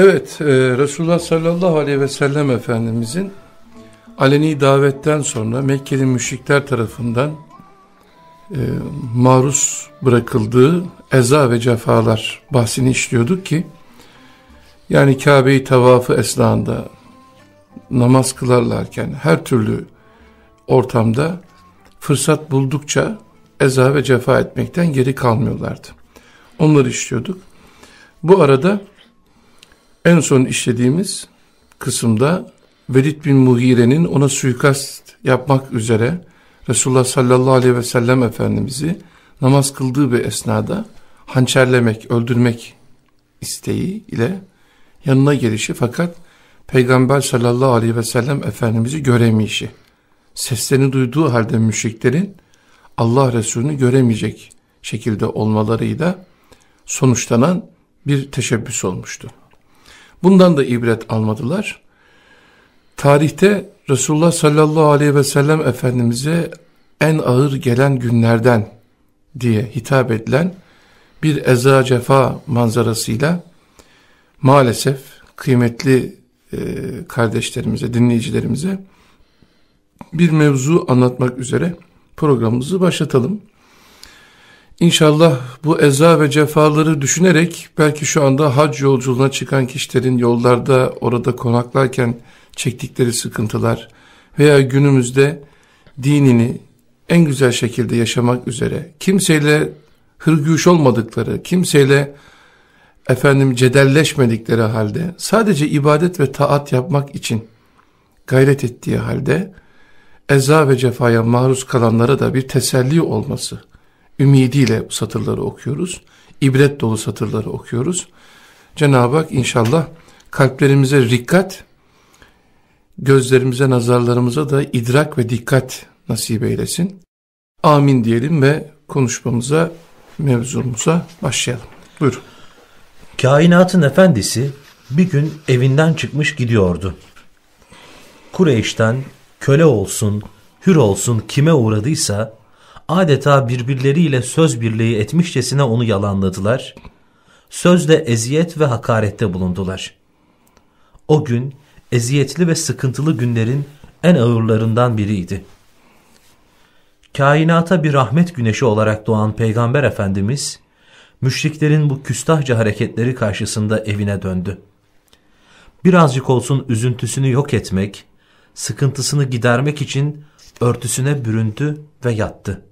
Evet, e, Resulullah sallallahu aleyhi ve sellem Efendimizin aleni davetten sonra Mekkeli müşrikler tarafından e, maruz bırakıldığı eza ve cefalar bahsini işliyorduk ki yani Kabe'yi tavafı esnasında namaz kılarlarken her türlü ortamda fırsat buldukça eza ve cefa etmekten geri kalmıyorlardı. Onları işliyorduk. Bu arada en son işlediğimiz kısımda Velid bin Mugire'nin ona suikast yapmak üzere Resulullah sallallahu aleyhi ve sellem Efendimiz'i namaz kıldığı bir esnada hançerlemek, öldürmek isteği ile yanına gelişi fakat Peygamber sallallahu aleyhi ve sellem Efendimiz'i göremeyişi. Seslerini duyduğu halde müşriklerin Allah Resulü'nü göremeyecek şekilde olmalarıyla sonuçlanan bir teşebbüs olmuştu. Bundan da ibret almadılar. Tarihte Resulullah sallallahu aleyhi ve sellem Efendimiz'e en ağır gelen günlerden diye hitap edilen bir eza cefa manzarasıyla maalesef kıymetli e, kardeşlerimize, dinleyicilerimize bir mevzu anlatmak üzere programımızı başlatalım. İnşallah bu eza ve cefaları düşünerek belki şu anda hac yolculuğuna çıkan kişilerin yollarda orada konaklarken çektikleri sıkıntılar veya günümüzde dinini en güzel şekilde yaşamak üzere kimseyle hırgüç olmadıkları, kimseyle efendim cedelleşmedikleri halde sadece ibadet ve taat yapmak için gayret ettiği halde eza ve cefaya maruz kalanlara da bir teselli olması ümidiyle bu satırları okuyoruz. İbret dolu satırları okuyoruz. Cenab-ı Hak inşallah kalplerimize rikkat, gözlerimize, nazarlarımıza da idrak ve dikkat nasip eylesin. Amin diyelim ve konuşmamıza, mevzumuza başlayalım. Buyurun. Kainatın efendisi bir gün evinden çıkmış gidiyordu. Kureyş'ten köle olsun, hür olsun kime uğradıysa adeta birbirleriyle söz birliği etmişçesine onu yalanladılar. Sözde eziyet ve hakarette bulundular. O gün eziyetli ve sıkıntılı günlerin en ağırlarından biriydi. Kainata bir rahmet güneşi olarak doğan Peygamber Efendimiz, müşriklerin bu küstahça hareketleri karşısında evine döndü. Birazcık olsun üzüntüsünü yok etmek, sıkıntısını gidermek için örtüsüne büründü ve yattı.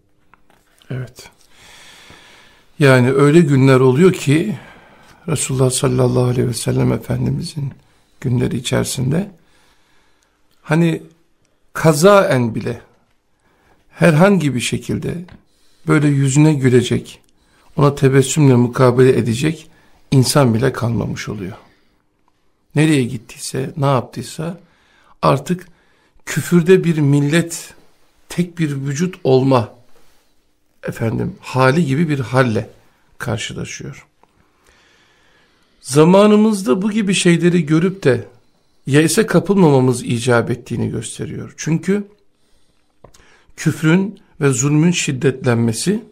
Evet. Yani öyle günler oluyor ki Resulullah sallallahu aleyhi ve sellem Efendimizin günleri içerisinde hani kazaen bile herhangi bir şekilde böyle yüzüne gülecek, ona tebessümle mukabele edecek insan bile kalmamış oluyor. Nereye gittiyse, ne yaptıysa artık küfürde bir millet, tek bir vücut olma efendim hali gibi bir halle karşılaşıyor. Zamanımızda bu gibi şeyleri görüp de yese kapılmamamız icap ettiğini gösteriyor. Çünkü küfrün ve zulmün şiddetlenmesi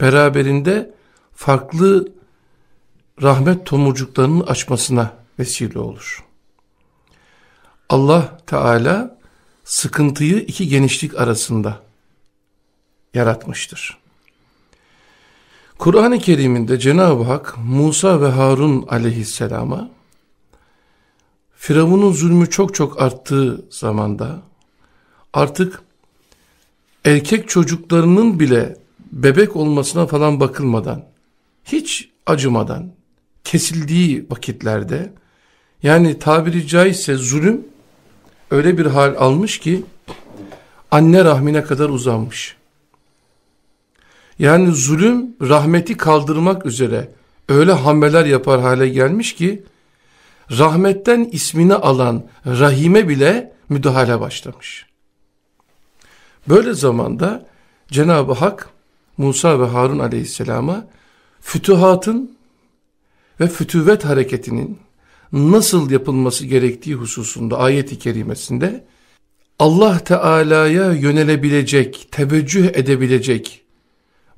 beraberinde farklı rahmet tomurcuklarının açmasına vesile olur. Allah Teala sıkıntıyı iki genişlik arasında yaratmıştır. Kur'an-ı Kerim'inde Cenab-ı Hak Musa ve Harun aleyhisselama Firavun'un zulmü çok çok arttığı zamanda artık erkek çocuklarının bile bebek olmasına falan bakılmadan hiç acımadan kesildiği vakitlerde yani tabiri caizse zulüm öyle bir hal almış ki anne rahmine kadar uzanmış. Yani zulüm rahmeti kaldırmak üzere öyle hamleler yapar hale gelmiş ki rahmetten ismini alan rahime bile müdahale başlamış. Böyle zamanda Cenab-ı Hak Musa ve Harun aleyhisselama fütühatın ve fütüvet hareketinin nasıl yapılması gerektiği hususunda ayet-i kerimesinde Allah Teala'ya yönelebilecek, teveccüh edebilecek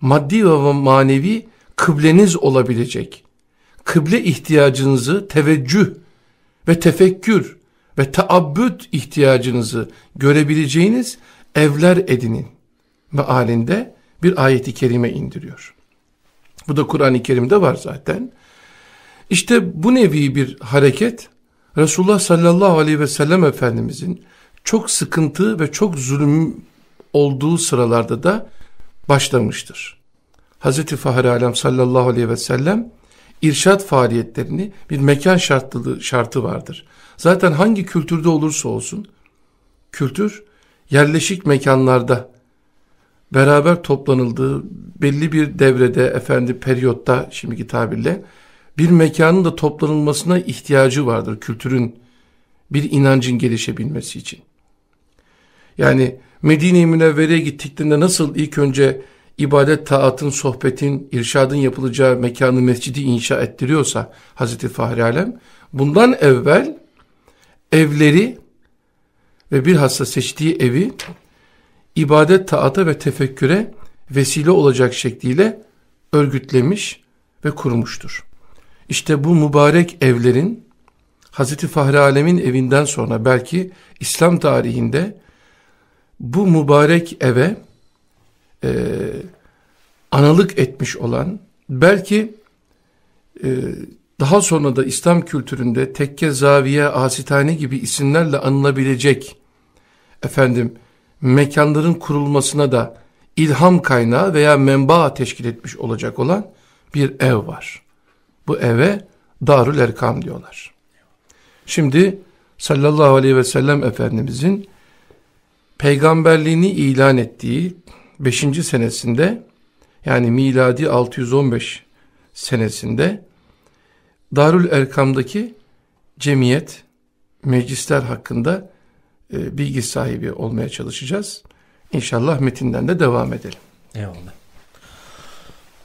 maddi ve manevi kıbleniz olabilecek, kıble ihtiyacınızı teveccüh ve tefekkür ve taabbüt ihtiyacınızı görebileceğiniz evler edinin mealinde bir ayeti kerime indiriyor. Bu da Kur'an-ı Kerim'de var zaten. İşte bu nevi bir hareket Resulullah sallallahu aleyhi ve sellem Efendimizin çok sıkıntı ve çok zulüm olduğu sıralarda da başlamıştır. Hazreti Fahri Alem sallallahu aleyhi ve sellem irşat faaliyetlerini bir mekan şartlı, şartı vardır. Zaten hangi kültürde olursa olsun kültür yerleşik mekanlarda beraber toplanıldığı belli bir devrede efendi periyotta şimdiki tabirle bir mekanın da toplanılmasına ihtiyacı vardır kültürün bir inancın gelişebilmesi için. Yani Medine-i Münevvere'ye gittiklerinde nasıl ilk önce ibadet, taatın, sohbetin, irşadın yapılacağı mekanı mescidi inşa ettiriyorsa Hazreti Fahri Alem, bundan evvel evleri ve bilhassa seçtiği evi ibadet, taata ve tefekküre vesile olacak şekliyle örgütlemiş ve kurmuştur. İşte bu mübarek evlerin Hazreti Fahri Alem'in evinden sonra belki İslam tarihinde bu mübarek eve e, analık etmiş olan belki e, daha sonra da İslam kültüründe tekke, zaviye, asitane gibi isimlerle anılabilecek efendim mekanların kurulmasına da ilham kaynağı veya menba teşkil etmiş olacak olan bir ev var. Bu eve Darül Erkam diyorlar. Şimdi sallallahu aleyhi ve sellem Efendimizin peygamberliğini ilan ettiği 5. senesinde yani miladi 615 senesinde Darül Erkam'daki cemiyet, meclisler hakkında e, bilgi sahibi olmaya çalışacağız. İnşallah metinden de devam edelim. Eyvallah.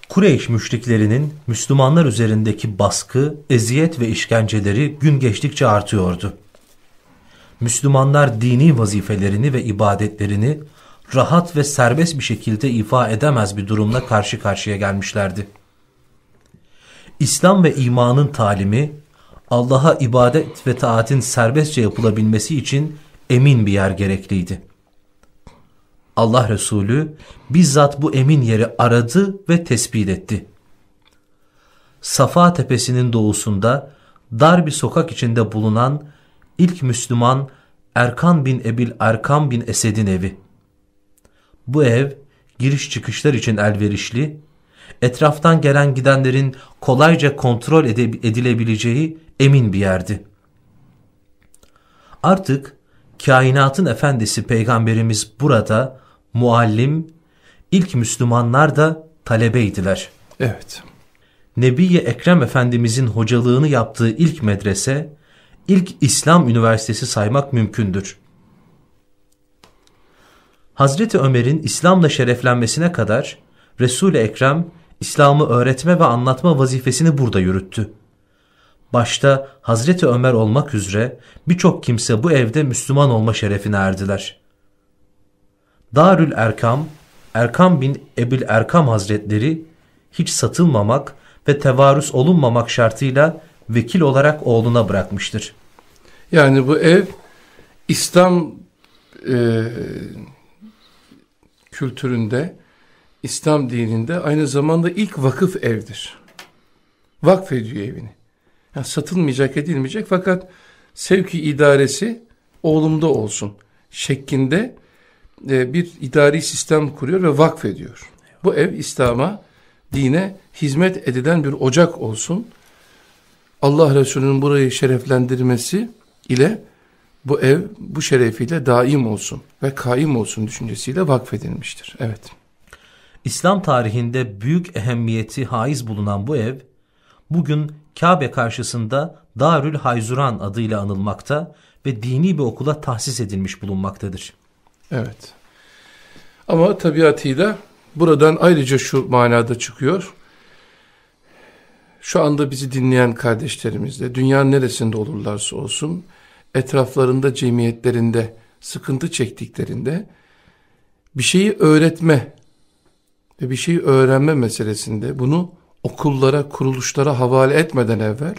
Kureyş müşriklerinin Müslümanlar üzerindeki baskı, eziyet ve işkenceleri gün geçtikçe artıyordu. Müslümanlar dini vazifelerini ve ibadetlerini rahat ve serbest bir şekilde ifa edemez bir durumla karşı karşıya gelmişlerdi. İslam ve imanın talimi Allah'a ibadet ve taatin serbestçe yapılabilmesi için emin bir yer gerekliydi. Allah Resulü bizzat bu emin yeri aradı ve tespit etti. Safa tepesinin doğusunda dar bir sokak içinde bulunan ilk Müslüman Erkan bin Ebil Erkan bin Esed'in evi. Bu ev giriş çıkışlar için elverişli, etraftan gelen gidenlerin kolayca kontrol edilebileceği emin bir yerdi. Artık kainatın efendisi peygamberimiz burada muallim, ilk Müslümanlar da talebeydiler. Evet. Nebiye Ekrem Efendimizin hocalığını yaptığı ilk medrese, ilk İslam üniversitesi saymak mümkündür. Hazreti Ömer'in İslam'la şereflenmesine kadar Resul-i Ekrem İslam'ı öğretme ve anlatma vazifesini burada yürüttü. Başta Hazreti Ömer olmak üzere birçok kimse bu evde Müslüman olma şerefine erdiler. Darül Erkam, Erkam bin Ebil Erkam Hazretleri hiç satılmamak ve tevarüs olunmamak şartıyla vekil olarak oğluna bırakmıştır. Yani bu ev İslam e, kültüründe, İslam dininde aynı zamanda ilk vakıf evdir. Vakfediyor evini. Yani satılmayacak, edilmeyecek fakat sevki idaresi oğlumda olsun şeklinde e, bir idari sistem kuruyor ve vakfediyor. Bu ev İslam'a, dine hizmet edilen bir ocak olsun. Allah Resulü'nün burayı şereflendirmesi ile bu ev bu şerefiyle daim olsun ve kaim olsun düşüncesiyle vakfedilmiştir. Evet. İslam tarihinde büyük ehemmiyeti haiz bulunan bu ev, bugün Kabe karşısında Darül Hayzuran adıyla anılmakta ve dini bir okula tahsis edilmiş bulunmaktadır. Evet. Ama tabiatıyla buradan ayrıca şu manada çıkıyor. Şu anda bizi dinleyen kardeşlerimizle dünyanın neresinde olurlarsa olsun etraflarında cemiyetlerinde sıkıntı çektiklerinde bir şeyi öğretme ve bir şeyi öğrenme meselesinde bunu okullara, kuruluşlara havale etmeden evvel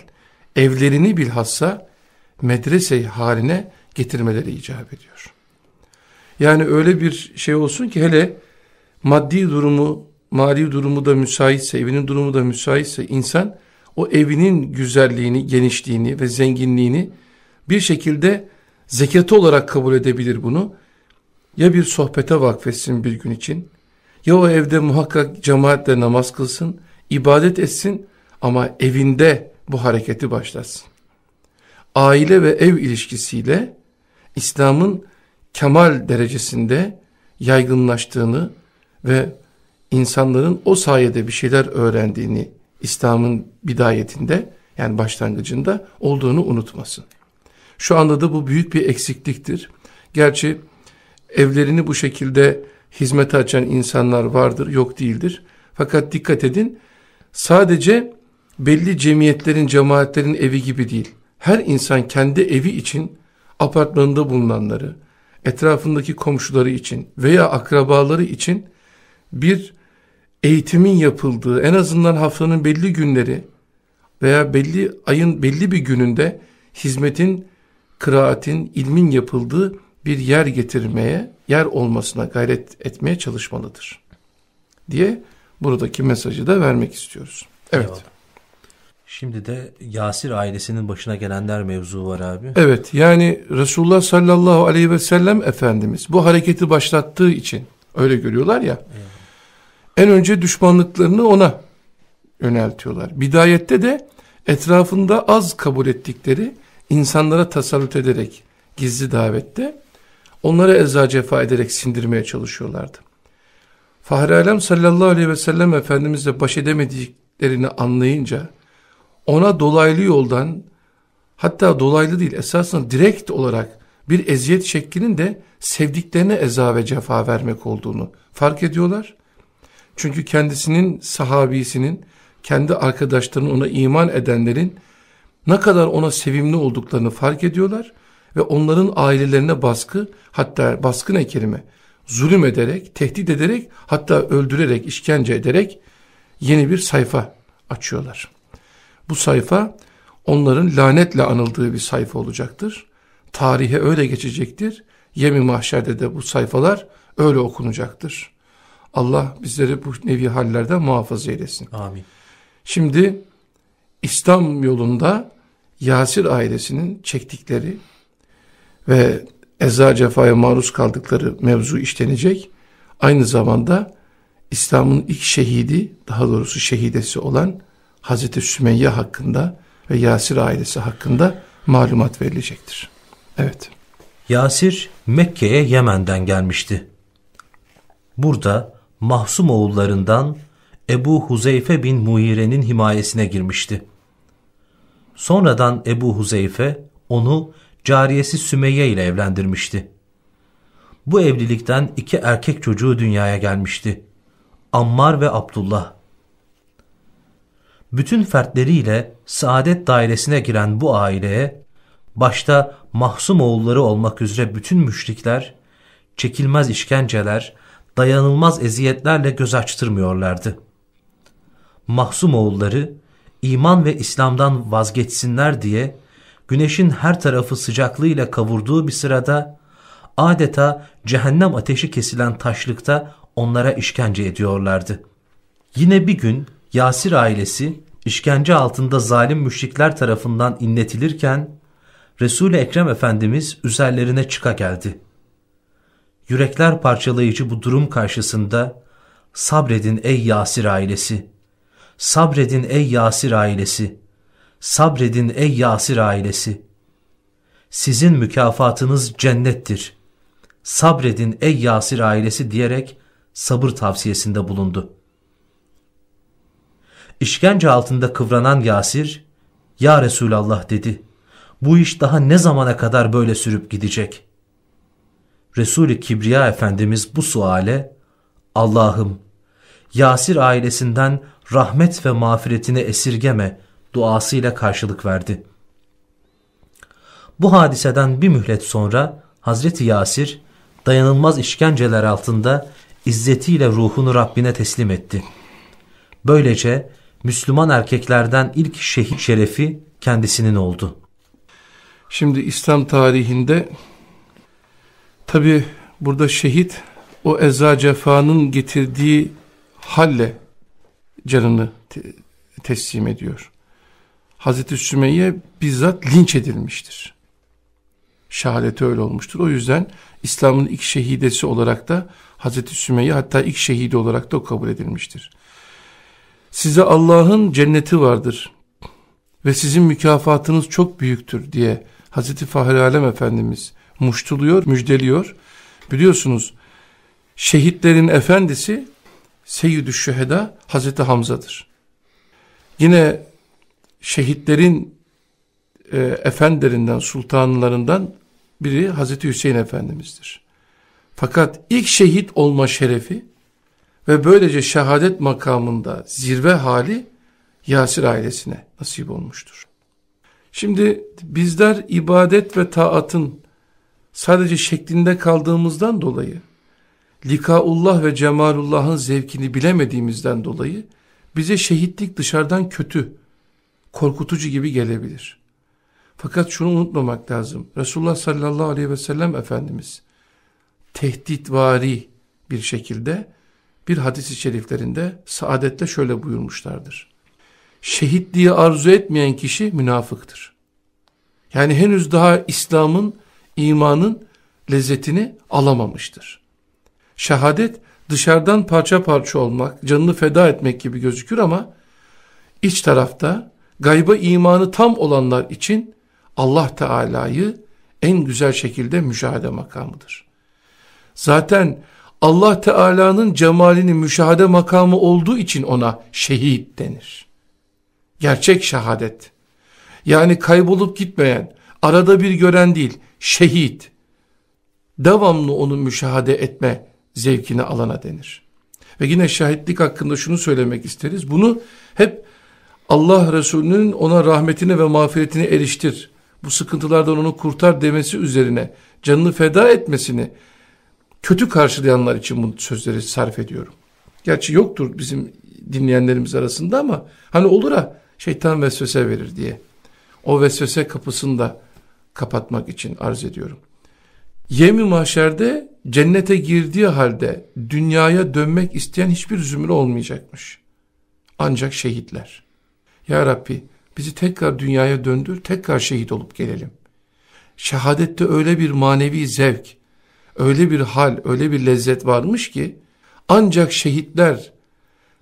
evlerini bilhassa medrese haline getirmeleri icap ediyor. Yani öyle bir şey olsun ki hele maddi durumu, mali durumu da müsaitse, evinin durumu da müsaitse insan o evinin güzelliğini, genişliğini ve zenginliğini bir şekilde zekatı olarak kabul edebilir bunu. Ya bir sohbete vakfetsin bir gün için, ya o evde muhakkak cemaatle namaz kılsın, ibadet etsin ama evinde bu hareketi başlasın. Aile ve ev ilişkisiyle İslam'ın kemal derecesinde yaygınlaştığını ve insanların o sayede bir şeyler öğrendiğini İslam'ın bidayetinde yani başlangıcında olduğunu unutmasın. Şu anda da bu büyük bir eksikliktir. Gerçi evlerini bu şekilde hizmete açan insanlar vardır, yok değildir. Fakat dikkat edin, sadece belli cemiyetlerin, cemaatlerin evi gibi değil. Her insan kendi evi için apartmanında bulunanları, etrafındaki komşuları için veya akrabaları için bir eğitimin yapıldığı, en azından haftanın belli günleri veya belli ayın belli bir gününde hizmetin, kıraatin, ilmin yapıldığı bir yer getirmeye, yer olmasına gayret etmeye çalışmalıdır. Diye buradaki mesajı da vermek istiyoruz. Evet. Eyvallah. Şimdi de Yasir ailesinin başına gelenler mevzu var abi. Evet yani Resulullah sallallahu aleyhi ve sellem Efendimiz bu hareketi başlattığı için öyle görüyorlar ya. Evet. En önce düşmanlıklarını ona yöneltiyorlar. Bidayette de etrafında az kabul ettikleri insanlara tasallut ederek gizli davette onlara eza cefa ederek sindirmeye çalışıyorlardı. Fahri Alem sallallahu aleyhi ve sellem Efendimizle baş edemediklerini anlayınca ona dolaylı yoldan hatta dolaylı değil esasında direkt olarak bir eziyet şeklinin de sevdiklerine eza ve cefa vermek olduğunu fark ediyorlar. Çünkü kendisinin sahabisinin, kendi arkadaşlarının ona iman edenlerin ne kadar ona sevimli olduklarını fark ediyorlar ve onların ailelerine baskı hatta baskı ne kelime zulüm ederek, tehdit ederek hatta öldürerek, işkence ederek yeni bir sayfa açıyorlar. Bu sayfa onların lanetle anıldığı bir sayfa olacaktır. Tarihe öyle geçecektir. Yemi mahşerde de bu sayfalar öyle okunacaktır. Allah bizleri bu nevi hallerden muhafaza eylesin. Amin. Şimdi İslam yolunda Yasir ailesinin çektikleri ve eza cefaya maruz kaldıkları mevzu işlenecek. Aynı zamanda İslam'ın ilk şehidi, daha doğrusu şehidesi olan Hazreti Sümeyye hakkında ve Yasir ailesi hakkında malumat verilecektir. Evet. Yasir Mekke'ye Yemen'den gelmişti. Burada Mahsum oğullarından Ebu Huzeyfe bin Muire'nin himayesine girmişti. Sonradan Ebu Huzeyfe onu cariyesi Sümeyye ile evlendirmişti. Bu evlilikten iki erkek çocuğu dünyaya gelmişti. Ammar ve Abdullah bütün fertleriyle saadet dairesine giren bu aileye başta mahsum oğulları olmak üzere bütün müşrikler çekilmez işkenceler, dayanılmaz eziyetlerle göz açtırmıyorlardı. Mahsum oğulları iman ve İslam'dan vazgeçsinler diye güneşin her tarafı sıcaklığıyla kavurduğu bir sırada adeta cehennem ateşi kesilen taşlıkta onlara işkence ediyorlardı. Yine bir gün Yasir ailesi işkence altında zalim müşrikler tarafından inletilirken Resul-i Ekrem Efendimiz üzerlerine çıka geldi. Yürekler parçalayıcı bu durum karşısında sabredin ey Yasir ailesi, sabredin ey Yasir ailesi, sabredin ey Yasir ailesi. Sizin mükafatınız cennettir. Sabredin ey Yasir ailesi diyerek sabır tavsiyesinde bulundu. İşkence altında kıvranan Yasir, ''Ya Resulallah'' dedi. ''Bu iş daha ne zamana kadar böyle sürüp gidecek?'' Resul-i Kibriya Efendimiz bu suale, ''Allah'ım, Yasir ailesinden rahmet ve mağfiretini esirgeme.'' duasıyla karşılık verdi. Bu hadiseden bir mühlet sonra Hazreti Yasir dayanılmaz işkenceler altında izzetiyle ruhunu Rabbine teslim etti. Böylece Müslüman erkeklerden ilk şehit şerefi kendisinin oldu. Şimdi İslam tarihinde tabi burada şehit o eza cefanın getirdiği halle canını te teslim ediyor. Hazreti Sümeyye bizzat linç edilmiştir. Şehadeti öyle olmuştur. O yüzden İslam'ın ilk şehidesi olarak da Hazreti Sümeyye hatta ilk şehidi olarak da kabul edilmiştir. Size Allah'ın cenneti vardır ve sizin mükafatınız çok büyüktür diye Hazreti Fahri Alem Efendimiz muştuluyor, müjdeliyor. Biliyorsunuz şehitlerin efendisi Seyyid-i Şüheda Hazreti Hamza'dır. Yine şehitlerin e, efendilerinden, sultanlarından biri Hazreti Hüseyin Efendimiz'dir. Fakat ilk şehit olma şerefi ve böylece şehadet makamında zirve hali Yasir ailesine nasip olmuştur. Şimdi bizler ibadet ve taatın sadece şeklinde kaldığımızdan dolayı, likaullah ve cemalullah'ın zevkini bilemediğimizden dolayı bize şehitlik dışarıdan kötü, korkutucu gibi gelebilir. Fakat şunu unutmamak lazım. Resulullah sallallahu aleyhi ve sellem Efendimiz tehditvari bir şekilde bir hadis-i şeriflerinde saadetle şöyle buyurmuşlardır. Şehitliği arzu etmeyen kişi münafıktır. Yani henüz daha İslam'ın, imanın lezzetini alamamıştır. Şehadet dışarıdan parça parça olmak, canını feda etmek gibi gözükür ama iç tarafta gayba imanı tam olanlar için Allah Teala'yı en güzel şekilde müşahede makamıdır. Zaten Allah Teala'nın cemalini müşahede makamı olduğu için ona şehit denir. Gerçek şehadet. Yani kaybolup gitmeyen, arada bir gören değil, şehit. Devamlı onu müşahede etme zevkini alana denir. Ve yine şahitlik hakkında şunu söylemek isteriz. Bunu hep Allah Resulü'nün ona rahmetini ve mağfiretini eriştir. Bu sıkıntılardan onu kurtar demesi üzerine canını feda etmesini kötü karşılayanlar için bu sözleri sarf ediyorum. Gerçi yoktur bizim dinleyenlerimiz arasında ama hani olur ha şeytan vesvese verir diye. O vesvese kapısını da kapatmak için arz ediyorum. Yemi mahşerde cennete girdiği halde dünyaya dönmek isteyen hiçbir zümre olmayacakmış. Ancak şehitler. Ya Rabbi bizi tekrar dünyaya döndür, tekrar şehit olup gelelim. Şehadette öyle bir manevi zevk, öyle bir hal, öyle bir lezzet varmış ki ancak şehitler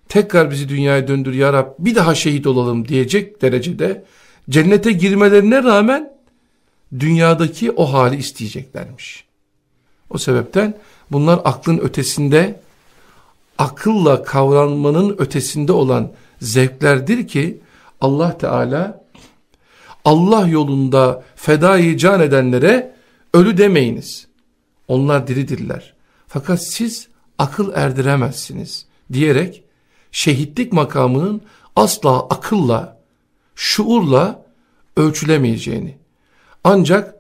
tekrar bizi dünyaya döndür ya Rab bir daha şehit olalım diyecek derecede cennete girmelerine rağmen dünyadaki o hali isteyeceklermiş. O sebepten bunlar aklın ötesinde, akılla kavranmanın ötesinde olan zevklerdir ki Allah Teala Allah yolunda fedayı can edenlere ölü demeyiniz. Onlar diridirler. Fakat siz akıl erdiremezsiniz diyerek şehitlik makamının asla akılla, şuurla ölçülemeyeceğini ancak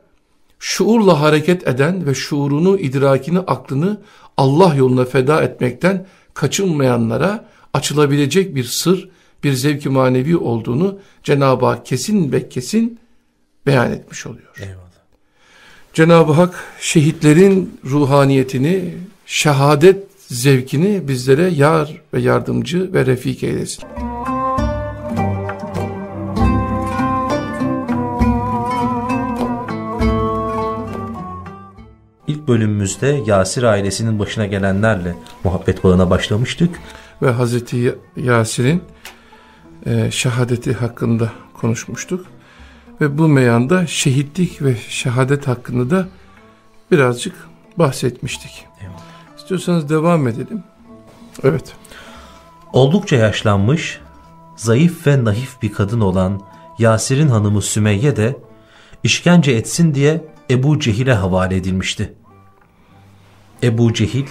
şuurla hareket eden ve şuurunu, idrakini, aklını Allah yoluna feda etmekten kaçınmayanlara açılabilecek bir sır, bir zevki manevi olduğunu Cenab-ı Hak kesin ve kesin beyan etmiş oluyor. Eyvallah. Cenab-ı Hak şehitlerin ruhaniyetini, şehadet zevkini bizlere yar ve yardımcı ve refik eylesin. İlk bölümümüzde Yasir ailesinin başına gelenlerle muhabbet bağına başlamıştık. Ve Hazreti Yasir'in e, şehadeti hakkında konuşmuştuk. Ve bu meyanda şehitlik ve şehadet hakkında da birazcık bahsetmiştik. Eyvallah. İstiyorsanız devam edelim. Evet. Oldukça yaşlanmış, zayıf ve naif bir kadın olan Yasir'in hanımı Sümeyye de işkence etsin diye Ebu Cehil'e havale edilmişti. Ebu Cehil,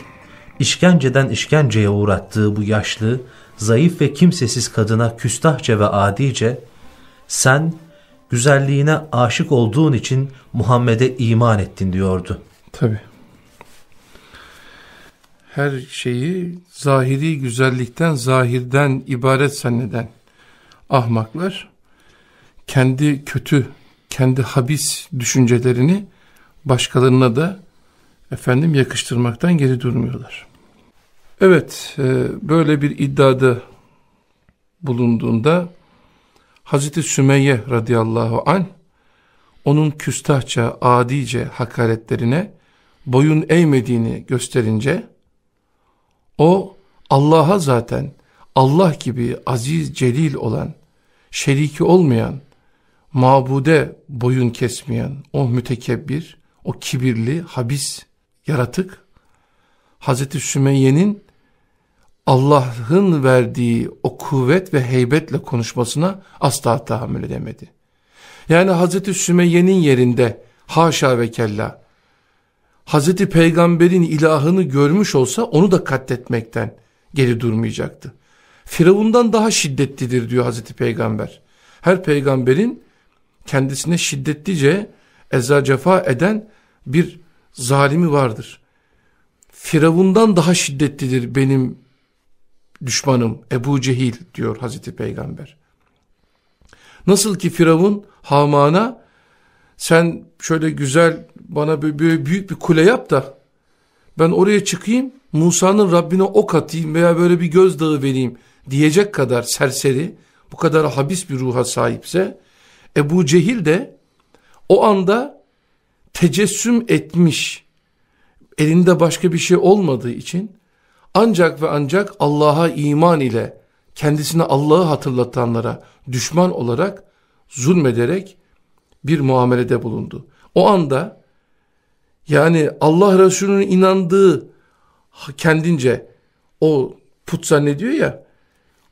işkenceden işkenceye uğrattığı bu yaşlı, zayıf ve kimsesiz kadına küstahça ve adice, sen güzelliğine aşık olduğun için Muhammed'e iman ettin diyordu. Tabi. Her şeyi zahiri güzellikten, zahirden ibaret zanneden ahmaklar kendi kötü, kendi habis düşüncelerini başkalarına da efendim yakıştırmaktan geri durmuyorlar. Evet, e, böyle bir iddiada bulunduğunda Hazreti Sümeyye radıyallahu an onun küstahça, adice hakaretlerine boyun eğmediğini gösterince o Allah'a zaten Allah gibi aziz celil olan, şeriki olmayan, mabude boyun kesmeyen o mütekebbir, o kibirli, habis yaratık, Hazreti Sümeyye'nin Allah'ın verdiği o kuvvet ve heybetle konuşmasına asla tahammül edemedi. Yani Hazreti Sümeyye'nin yerinde haşa ve kella Hazreti Peygamber'in ilahını görmüş olsa onu da katletmekten geri durmayacaktı. Firavundan daha şiddetlidir diyor Hazreti Peygamber. Her peygamberin kendisine şiddetlice eza cefa eden bir zalimi vardır. Firavundan daha şiddetlidir benim düşmanım Ebu Cehil diyor Hazreti Peygamber. Nasıl ki Firavun Haman'a sen şöyle güzel bana böyle büyük bir kule yap da ben oraya çıkayım Musa'nın Rabbine ok atayım veya böyle bir gözdağı vereyim diyecek kadar serseri bu kadar habis bir ruha sahipse Ebu Cehil de o anda tecessüm etmiş elinde başka bir şey olmadığı için ancak ve ancak Allah'a iman ile kendisine Allah'ı hatırlatanlara düşman olarak zulmederek bir muamelede bulundu. O anda yani Allah Resulü'nün inandığı kendince o put zannediyor ya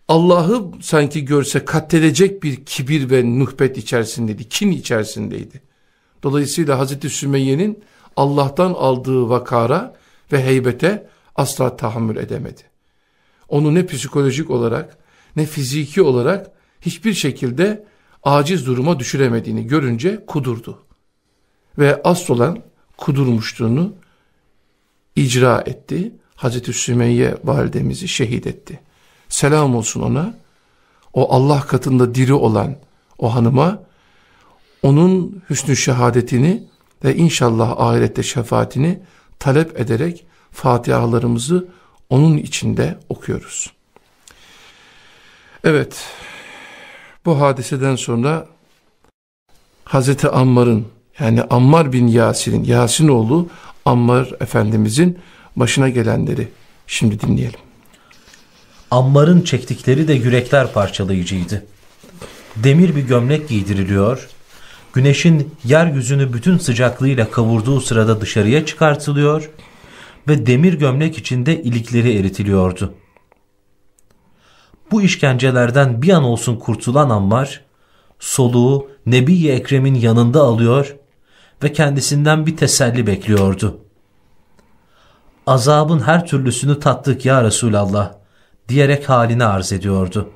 Allah'ı sanki görse katledecek bir kibir ve nuhbet içerisindeydi, kin içerisindeydi. Dolayısıyla Hazreti Sümeyye'nin Allah'tan aldığı vakara ve heybete asla tahammül edemedi. Onu ne psikolojik olarak ne fiziki olarak hiçbir şekilde aciz duruma düşüremediğini görünce kudurdu. Ve asıl olan kudurmuşluğunu icra etti. Hazreti Sümeyye validemizi şehit etti. Selam olsun ona. O Allah katında diri olan o hanıma onun hüsnü şehadetini ve inşallah ahirette şefaatini talep ederek Fatihalarımızı onun içinde okuyoruz. Evet, bu hadiseden sonra Hazreti Ammar'ın yani Ammar bin Yasir'in Yasin oğlu Ammar Efendimizin başına gelenleri şimdi dinleyelim. Ammar'ın çektikleri de yürekler parçalayıcıydı. Demir bir gömlek giydiriliyor, güneşin yeryüzünü bütün sıcaklığıyla kavurduğu sırada dışarıya çıkartılıyor ve demir gömlek içinde ilikleri eritiliyordu. Bu işkencelerden bir an olsun kurtulan Ammar, soluğu Nebi Ekrem'in yanında alıyor ve kendisinden bir teselli bekliyordu. Azabın her türlüsünü tattık ya Resulallah diyerek halini arz ediyordu.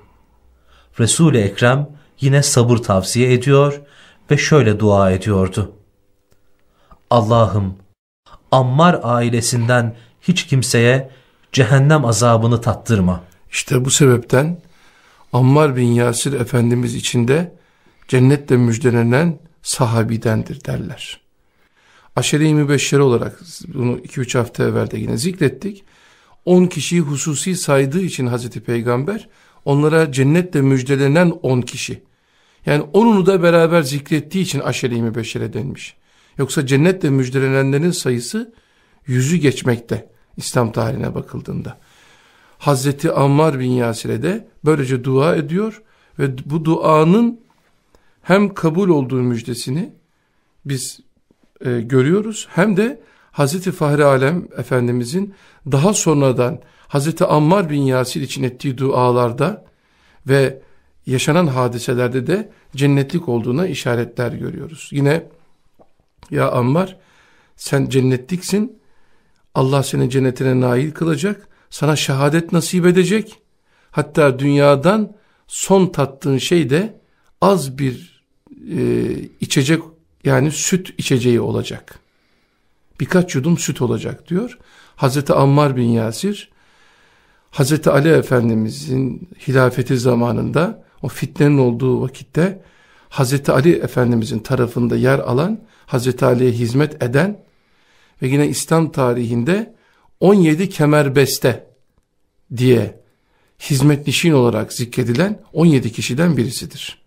Resul-i Ekrem yine sabır tavsiye ediyor ve şöyle dua ediyordu. Allah'ım Ammar ailesinden hiç kimseye cehennem azabını tattırma. İşte bu sebepten Ammar bin Yasir Efendimiz içinde cennetle müjdelenen sahabidendir derler. Aşere-i mübeşşere olarak bunu 2-3 hafta evvel de yine zikrettik. 10 kişiyi hususi saydığı için Hazreti Peygamber onlara cennetle müjdelenen 10 kişi. Yani onunu da beraber zikrettiği için aşere-i mübeşşere denmiş. Yoksa cennetle müjdelenenlerin sayısı yüzü geçmekte İslam tarihine bakıldığında. Hazreti Ammar bin Yasir'e de böylece dua ediyor ve bu duanın hem kabul olduğu müjdesini biz e, görüyoruz hem de Hazreti Fahri Alem Efendimizin daha sonradan Hazreti Ammar bin Yasir için ettiği dualarda ve yaşanan hadiselerde de cennetlik olduğuna işaretler görüyoruz. Yine ya Ammar sen cennetliksin Allah seni cennetine nail kılacak sana şehadet nasip edecek hatta dünyadan son tattığın şey de az bir e, içecek yani süt içeceği olacak birkaç yudum süt olacak diyor. Hazreti Ammar bin Yasir Hazreti Ali Efendimizin hilafeti zamanında o fitnenin olduğu vakitte Hazreti Ali Efendimizin tarafında yer alan, Hazreti Ali'ye hizmet eden ve yine İslam tarihinde 17 kemerbeste diye hizmetnişin olarak zikredilen 17 kişiden birisidir.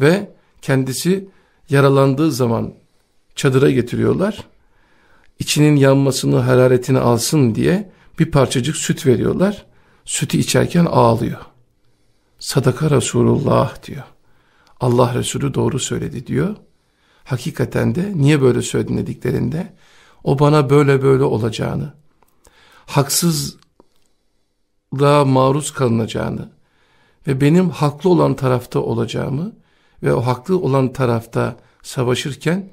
Ve kendisi yaralandığı zaman çadıra getiriyorlar. İçinin yanmasını, hararetini alsın diye bir parçacık süt veriyorlar. Sütü içerken ağlıyor. Sadaka Resulullah diyor. Allah Resulü doğru söyledi diyor. Hakikaten de niye böyle söyledin dediklerinde o bana böyle böyle olacağını, haksızlığa maruz kalınacağını ve benim haklı olan tarafta olacağımı ve o haklı olan tarafta savaşırken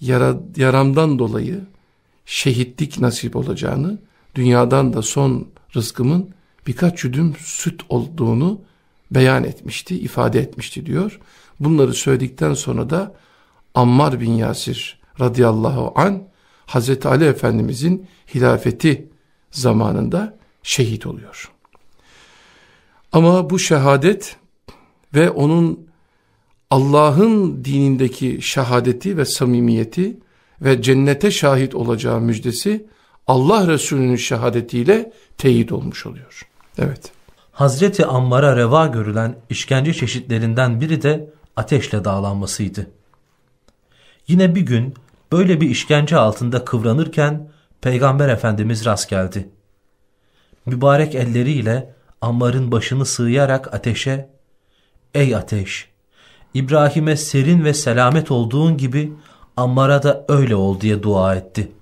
yara, yaramdan dolayı şehitlik nasip olacağını, dünyadan da son rızkımın birkaç yudum süt olduğunu beyan etmişti, ifade etmişti diyor. Bunları söyledikten sonra da Ammar bin Yasir radıyallahu an Hazreti Ali Efendimizin hilafeti zamanında şehit oluyor. Ama bu şehadet ve onun Allah'ın dinindeki şehadeti ve samimiyeti ve cennete şahit olacağı müjdesi Allah Resulü'nün şehadetiyle teyit olmuş oluyor. Evet. Hazreti Ammar'a reva görülen işkence çeşitlerinden biri de ateşle dağlanmasıydı. Yine bir gün böyle bir işkence altında kıvranırken Peygamber Efendimiz rast geldi. Mübarek elleriyle Ammar'ın başını sığayarak ateşe, ''Ey ateş, İbrahim'e serin ve selamet olduğun gibi Ammar'a da öyle ol.'' diye dua etti.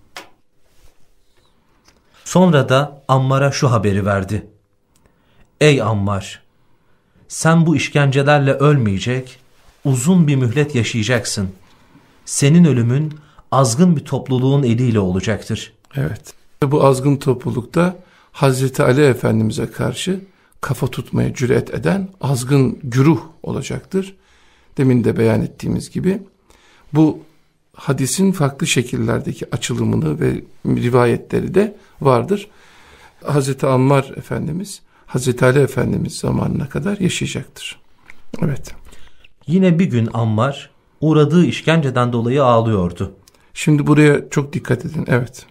Sonra da Ammar'a şu haberi verdi. ''Ey Ammar, sen bu işkencelerle ölmeyecek, uzun bir mühlet yaşayacaksın. Senin ölümün azgın bir topluluğun eliyle olacaktır. Evet. Bu azgın toplulukta Hazreti Ali Efendimiz'e karşı kafa tutmaya cüret eden azgın güruh olacaktır. Demin de beyan ettiğimiz gibi bu hadisin farklı şekillerdeki açılımını ve rivayetleri de vardır. Hazreti Ammar Efendimiz Hazreti Ali Efendimiz zamanına kadar yaşayacaktır. Evet. Yine bir gün Ammar uğradığı işkenceden dolayı ağlıyordu. Şimdi buraya çok dikkat edin. Evet.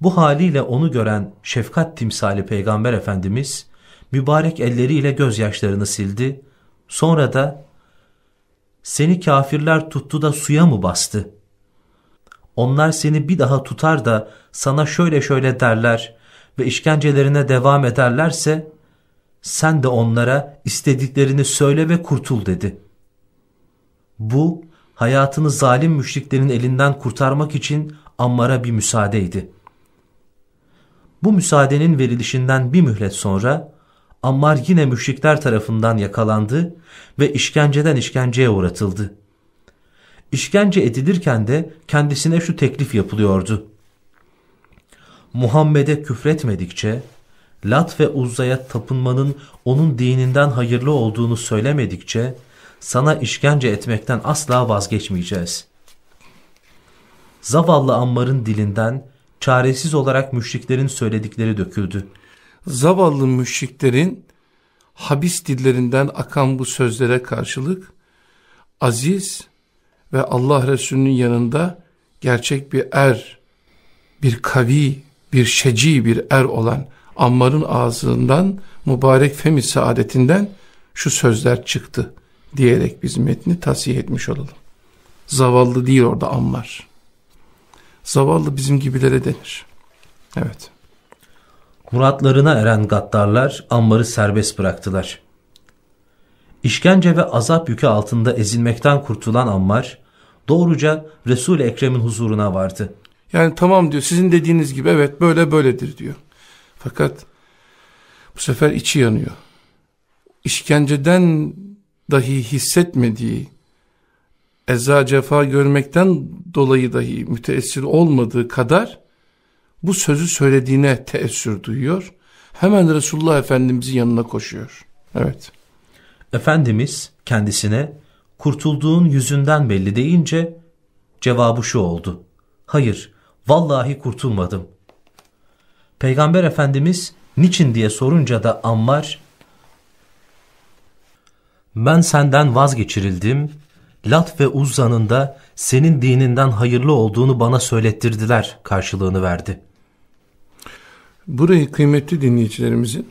Bu haliyle onu gören şefkat timsali Peygamber Efendimiz mübarek elleriyle gözyaşlarını sildi. Sonra da seni kafirler tuttu da suya mı bastı? Onlar seni bir daha tutar da sana şöyle şöyle derler ve işkencelerine devam ederlerse sen de onlara istediklerini söyle ve kurtul dedi. Bu hayatını zalim müşriklerin elinden kurtarmak için Ammar'a bir müsaadeydi. Bu müsaadenin verilişinden bir mühlet sonra Ammar yine müşrikler tarafından yakalandı ve işkenceden işkenceye uğratıldı. İşkence edilirken de kendisine şu teklif yapılıyordu. Muhammed'e küfretmedikçe, Lat ve Uzza'ya tapınmanın onun dininden hayırlı olduğunu söylemedikçe, sana işkence etmekten asla vazgeçmeyeceğiz. Zavallı Ammar'ın dilinden çaresiz olarak müşriklerin söyledikleri döküldü. Zavallı müşriklerin habis dillerinden akan bu sözlere karşılık aziz ve Allah Resulü'nün yanında gerçek bir er, bir kavi, bir şeci bir er olan Ammar'ın ağzından mübarek femi saadetinden şu sözler çıktı diyerek biz metni tasih etmiş olalım. Zavallı değil orada Ammar. Zavallı bizim gibilere denir. Evet. Muratlarına eren gaddarlar Ammar'ı serbest bıraktılar. İşkence ve azap yükü altında ezilmekten kurtulan Ammar, doğruca Resul-i Ekrem'in huzuruna vardı. Yani tamam diyor sizin dediğiniz gibi evet böyle böyledir diyor. Fakat bu sefer içi yanıyor. İşkenceden dahi hissetmediği, eza cefa görmekten dolayı dahi müteessir olmadığı kadar bu sözü söylediğine teessür duyuyor. Hemen Resulullah Efendimizin yanına koşuyor. Evet. Efendimiz kendisine kurtulduğun yüzünden belli deyince cevabı şu oldu. Hayır, vallahi kurtulmadım. Peygamber Efendimiz niçin diye sorunca da Ammar Ben senden vazgeçirildim, Lat ve Uzza'nın da senin dininden hayırlı olduğunu bana söylettirdiler karşılığını verdi. Burayı kıymetli dinleyicilerimizin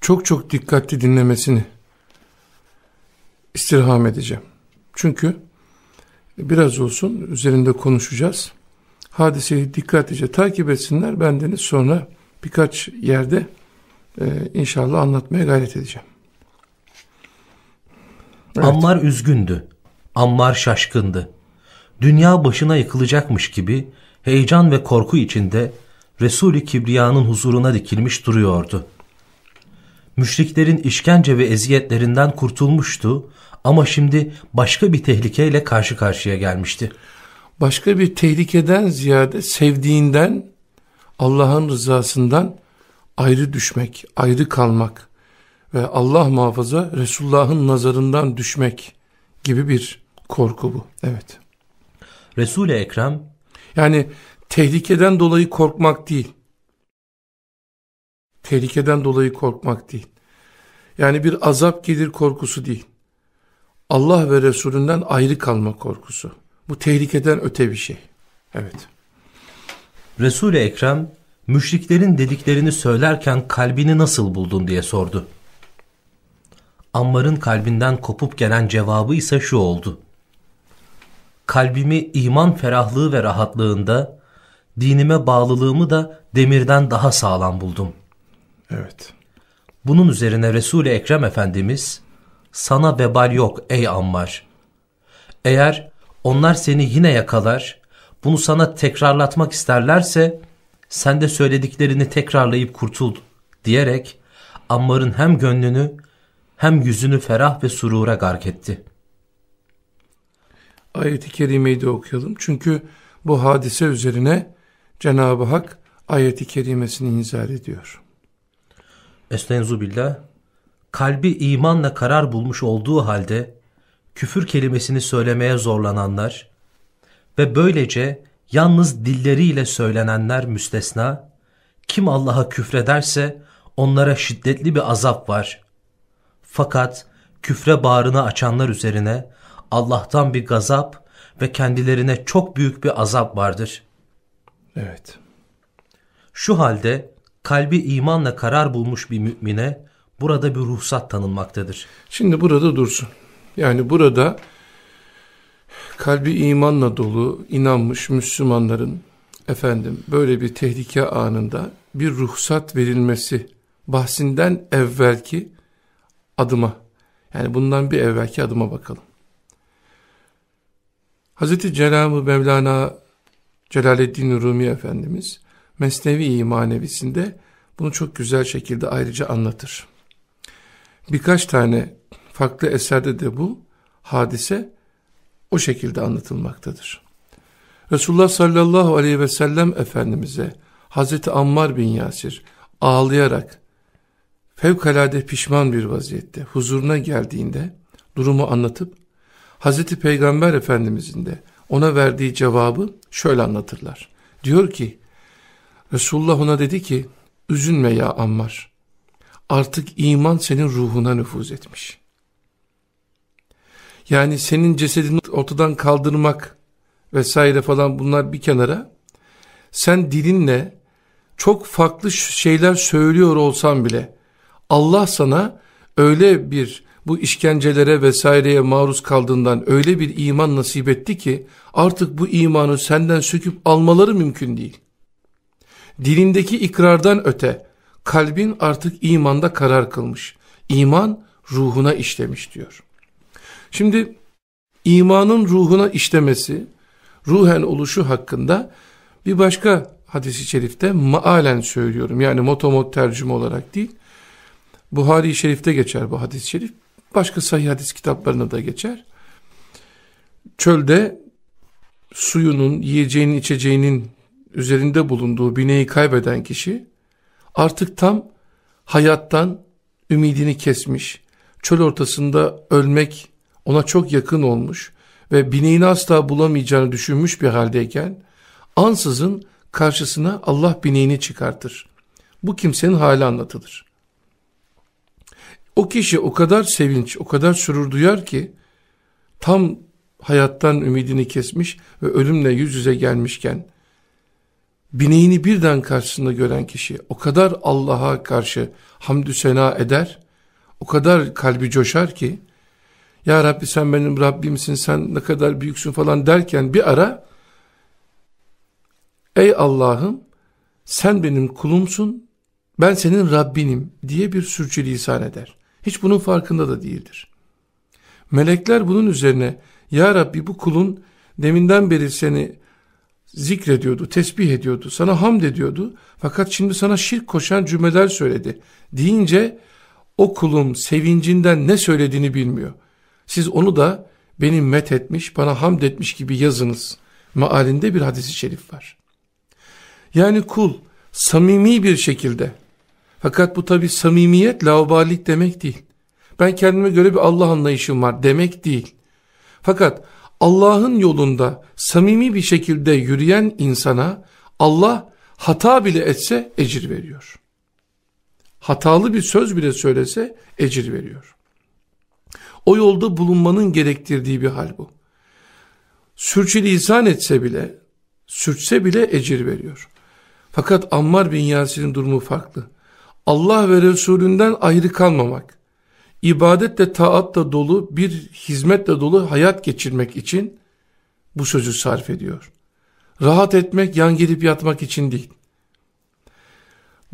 çok çok dikkatli dinlemesini istirham edeceğim. Çünkü biraz olsun üzerinde konuşacağız. Hadiseyi dikkatlice takip etsinler. Bendeniz sonra birkaç yerde e, inşallah anlatmaya gayret edeceğim. Evet. Ammar üzgündü. Ammar şaşkındı. Dünya başına yıkılacakmış gibi heyecan ve korku içinde Resul-i Kibriya'nın huzuruna dikilmiş duruyordu. Müşriklerin işkence ve eziyetlerinden kurtulmuştu ama şimdi başka bir tehlikeyle karşı karşıya gelmişti. Başka bir tehlikeden ziyade sevdiğinden, Allah'ın rızasından ayrı düşmek, ayrı kalmak ve Allah muhafaza Resulullah'ın nazarından düşmek gibi bir korku bu. Evet. Resul-i Ekrem yani tehlikeden dolayı korkmak değil. Tehlikeden dolayı korkmak değil. Yani bir azap gelir korkusu değil. Allah ve Resulünden ayrı kalma korkusu. Bu tehlikeden öte bir şey. Evet. Resul-i Ekrem müşriklerin dediklerini söylerken kalbini nasıl buldun diye sordu. Ammar'ın kalbinden kopup gelen cevabı ise şu oldu. Kalbimi iman ferahlığı ve rahatlığında, dinime bağlılığımı da demirden daha sağlam buldum. Evet. Bunun üzerine Resul-i Ekrem Efendimiz, sana vebal yok ey Ammar. Eğer onlar seni yine yakalar, bunu sana tekrarlatmak isterlerse, sen de söylediklerini tekrarlayıp kurtul diyerek Ammar'ın hem gönlünü hem yüzünü ferah ve surura gark etti. Ayet-i Kerime'yi de okuyalım. Çünkü bu hadise üzerine Cenab-ı Hak ayet-i kerimesini inzal ediyor. Estenzu billah. Kalbi imanla karar bulmuş olduğu halde küfür kelimesini söylemeye zorlananlar ve böylece yalnız dilleriyle söylenenler müstesna, kim Allah'a küfrederse onlara şiddetli bir azap var. Fakat küfre bağrını açanlar üzerine Allah'tan bir gazap ve kendilerine çok büyük bir azap vardır. Evet. Şu halde kalbi imanla karar bulmuş bir mümine burada bir ruhsat tanınmaktadır. Şimdi burada dursun. Yani burada kalbi imanla dolu inanmış Müslümanların efendim böyle bir tehlike anında bir ruhsat verilmesi bahsinden evvelki adıma yani bundan bir evvelki adıma bakalım. Hazreti Cenab-ı Mevlana Celaleddin Rumi Efendimiz Mesnevi Manevisinde bunu çok güzel şekilde ayrıca anlatır. Birkaç tane farklı eserde de bu hadise o şekilde anlatılmaktadır. Resulullah sallallahu aleyhi ve sellem Efendimiz'e Hazreti Ammar bin Yasir ağlayarak fevkalade pişman bir vaziyette huzuruna geldiğinde durumu anlatıp Hazreti Peygamber Efendimizin de ona verdiği cevabı şöyle anlatırlar. Diyor ki Resulullah ona dedi ki üzülme ya Ammar artık iman senin ruhuna nüfuz etmiş. Yani senin cesedini ortadan kaldırmak vesaire falan bunlar bir kenara sen dilinle çok farklı şeyler söylüyor olsan bile Allah sana öyle bir bu işkencelere vesaireye maruz kaldığından öyle bir iman nasip etti ki artık bu imanı senden söküp almaları mümkün değil. Dilindeki ikrardan öte kalbin artık imanda karar kılmış. İman ruhuna işlemiş diyor. Şimdi imanın ruhuna işlemesi, ruhen oluşu hakkında bir başka hadisi şerifte maalen söylüyorum. Yani motomot tercüme olarak değil. Buhari-i Şerif'te geçer bu hadis-i şerif. Başka sahih hadis kitaplarına da geçer. Çölde suyunun, yiyeceğinin, içeceğinin üzerinde bulunduğu bineği kaybeden kişi artık tam hayattan ümidini kesmiş, çöl ortasında ölmek ona çok yakın olmuş ve bineğini asla bulamayacağını düşünmüş bir haldeyken ansızın karşısına Allah bineğini çıkartır. Bu kimsenin hali anlatılır. O kişi o kadar sevinç, o kadar sürur duyar ki tam hayattan ümidini kesmiş ve ölümle yüz yüze gelmişken bineğini birden karşısında gören kişi o kadar Allah'a karşı hamdü sena eder, o kadar kalbi coşar ki ya Rabbi sen benim Rabbimsin sen ne kadar büyüksün falan derken bir ara ey Allah'ım sen benim kulumsun ben senin Rabbinim diye bir sürçülisan eder. Hiç bunun farkında da değildir. Melekler bunun üzerine ya Rabbi bu kulun deminden beri seni zikrediyordu, tesbih ediyordu, sana hamd ediyordu. Fakat şimdi sana şirk koşan cümleler söyledi. Deyince o kulum sevincinden ne söylediğini bilmiyor. Siz onu da benim met etmiş, bana hamd etmiş gibi yazınız. Mealinde bir hadisi şerif var. Yani kul samimi bir şekilde fakat bu tabi samimiyet laubalilik demek değil. Ben kendime göre bir Allah anlayışım var demek değil. Fakat Allah'ın yolunda samimi bir şekilde yürüyen insana Allah hata bile etse ecir veriyor. Hatalı bir söz bile söylese ecir veriyor. O yolda bulunmanın gerektirdiği bir hal bu. Sürçülisan etse bile, sürçse bile ecir veriyor. Fakat Ammar bin Yasir'in durumu farklı. Allah ve Resulünden ayrı kalmamak, ibadetle taatla dolu bir hizmetle dolu hayat geçirmek için bu sözü sarf ediyor. Rahat etmek, yan gelip yatmak için değil.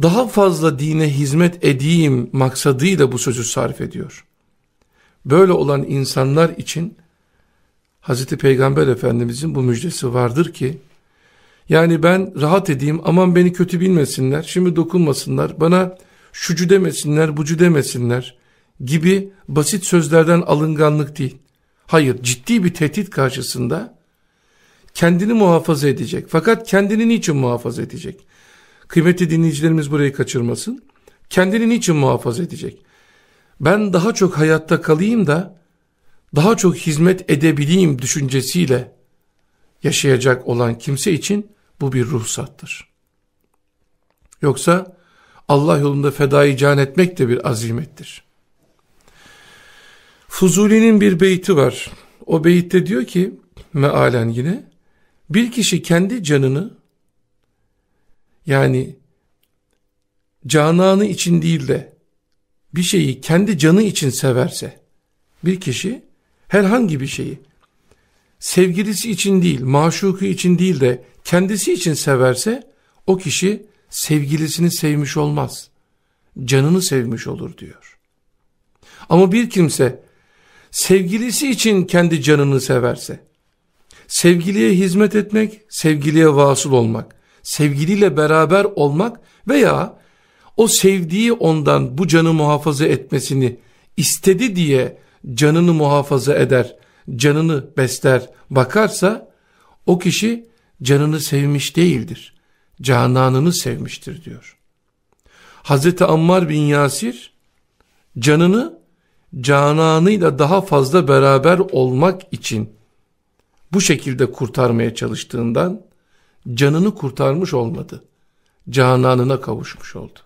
Daha fazla dine hizmet edeyim maksadıyla bu sözü sarf ediyor. Böyle olan insanlar için Hz. Peygamber Efendimizin bu müjdesi vardır ki, yani ben rahat edeyim aman beni kötü bilmesinler, şimdi dokunmasınlar, bana şucu demesinler, bucu demesinler gibi basit sözlerden alınganlık değil. Hayır ciddi bir tehdit karşısında kendini muhafaza edecek. Fakat kendini niçin muhafaza edecek? Kıymetli dinleyicilerimiz burayı kaçırmasın. Kendini niçin muhafaza edecek? Ben daha çok hayatta kalayım da daha çok hizmet edebileyim düşüncesiyle yaşayacak olan kimse için bu bir ruhsattır. Yoksa Allah yolunda fedai can etmek de bir azimettir. Fuzuli'nin bir beyti var. O beyitte diyor ki mealen yine bir kişi kendi canını yani cananı için değil de bir şeyi kendi canı için severse bir kişi herhangi bir şeyi sevgilisi için değil, maşuku için değil de kendisi için severse o kişi sevgilisini sevmiş olmaz. Canını sevmiş olur diyor. Ama bir kimse sevgilisi için kendi canını severse, sevgiliye hizmet etmek, sevgiliye vasıl olmak, sevgiliyle beraber olmak veya o sevdiği ondan bu canı muhafaza etmesini istedi diye canını muhafaza eder, canını besler, bakarsa o kişi canını sevmiş değildir. Cananını sevmiştir diyor. Hazreti Ammar bin Yasir canını cananıyla daha fazla beraber olmak için bu şekilde kurtarmaya çalıştığından canını kurtarmış olmadı. Cananına kavuşmuş oldu.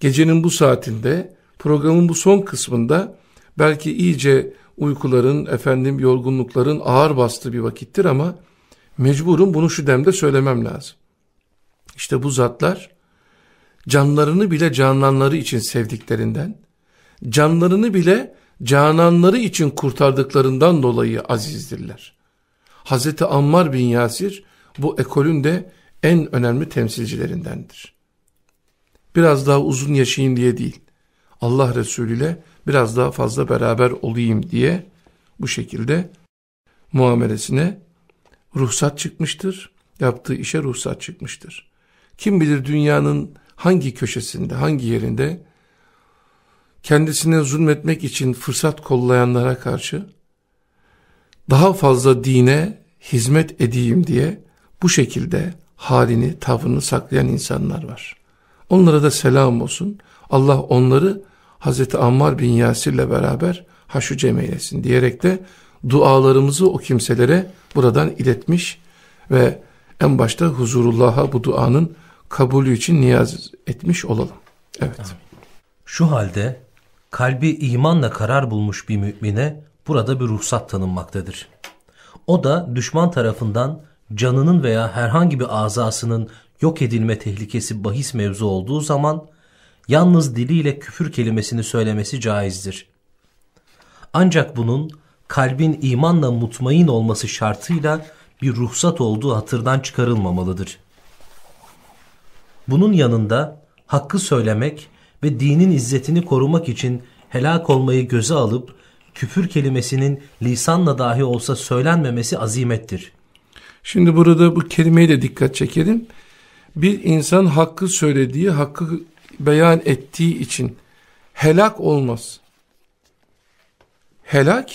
Gecenin bu saatinde programın bu son kısmında belki iyice uykuların, efendim yorgunlukların ağır bastığı bir vakittir ama mecburum bunu şu demde söylemem lazım. İşte bu zatlar canlarını bile cananları için sevdiklerinden, canlarını bile cananları için kurtardıklarından dolayı azizdirler. Hazreti Ammar bin Yasir bu ekolün de en önemli temsilcilerindendir. Biraz daha uzun yaşayayım diye değil, Allah Resulü ile biraz daha fazla beraber olayım diye bu şekilde muamelesine ruhsat çıkmıştır. Yaptığı işe ruhsat çıkmıştır. Kim bilir dünyanın hangi köşesinde, hangi yerinde kendisine zulmetmek için fırsat kollayanlara karşı daha fazla dine hizmet edeyim diye bu şekilde halini, tavrını saklayan insanlar var. Onlara da selam olsun. Allah onları Hazreti Ammar bin Yasir'le beraber haşu cem eylesin diyerek de dualarımızı o kimselere buradan iletmiş ve en başta huzurullah'a bu duanın kabulü için niyaz etmiş olalım. Evet. Şu halde kalbi imanla karar bulmuş bir mümine burada bir ruhsat tanınmaktadır. O da düşman tarafından canının veya herhangi bir azasının yok edilme tehlikesi bahis mevzu olduğu zaman yalnız diliyle küfür kelimesini söylemesi caizdir. Ancak bunun kalbin imanla mutmain olması şartıyla bir ruhsat olduğu hatırdan çıkarılmamalıdır. Bunun yanında hakkı söylemek ve dinin izzetini korumak için helak olmayı göze alıp küfür kelimesinin lisanla dahi olsa söylenmemesi azimettir. Şimdi burada bu kelimeyi de dikkat çekelim. Bir insan hakkı söylediği, hakkı beyan ettiği için helak olmaz. Helak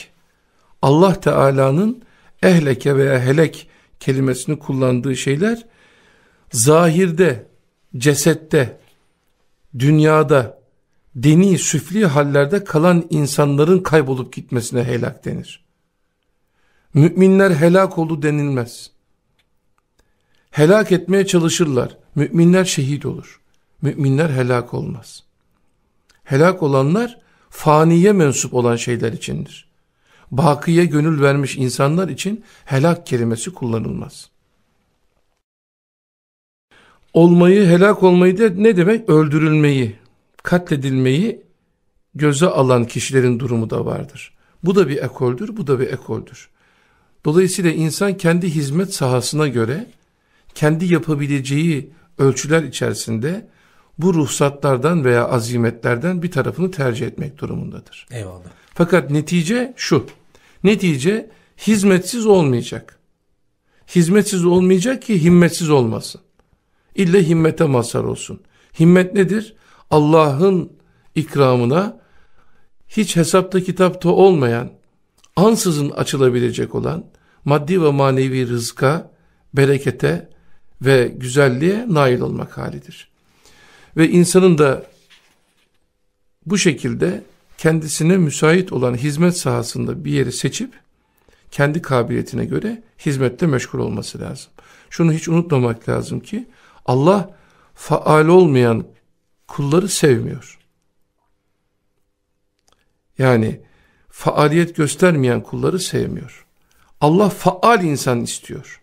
Allah Teala'nın ehleke veya helek kelimesini kullandığı şeyler zahirde, cesette, dünyada, deni süfli hallerde kalan insanların kaybolup gitmesine helak denir. Müminler helak oldu denilmez. Helak etmeye çalışırlar. Müminler şehit olur. Müminler helak olmaz. Helak olanlar faniye mensup olan şeyler içindir. Bakiye gönül vermiş insanlar için helak kelimesi kullanılmaz. Olmayı, helak olmayı da ne demek? Öldürülmeyi, katledilmeyi göze alan kişilerin durumu da vardır. Bu da bir ekoldür, bu da bir ekoldür. Dolayısıyla insan kendi hizmet sahasına göre kendi yapabileceği ölçüler içerisinde bu ruhsatlardan veya azimetlerden bir tarafını tercih etmek durumundadır. Eyvallah. Fakat netice şu. Netice hizmetsiz olmayacak. Hizmetsiz olmayacak ki himmetsiz olmasın. İlle himmete mazhar olsun. Himmet nedir? Allah'ın ikramına hiç hesapta kitapta olmayan, ansızın açılabilecek olan maddi ve manevi rızka, berekete ve güzelliğe nail olmak halidir. Ve insanın da bu şekilde kendisine müsait olan hizmet sahasında bir yeri seçip kendi kabiliyetine göre hizmette meşgul olması lazım. Şunu hiç unutmamak lazım ki Allah faal olmayan kulları sevmiyor. Yani faaliyet göstermeyen kulları sevmiyor. Allah faal insan istiyor.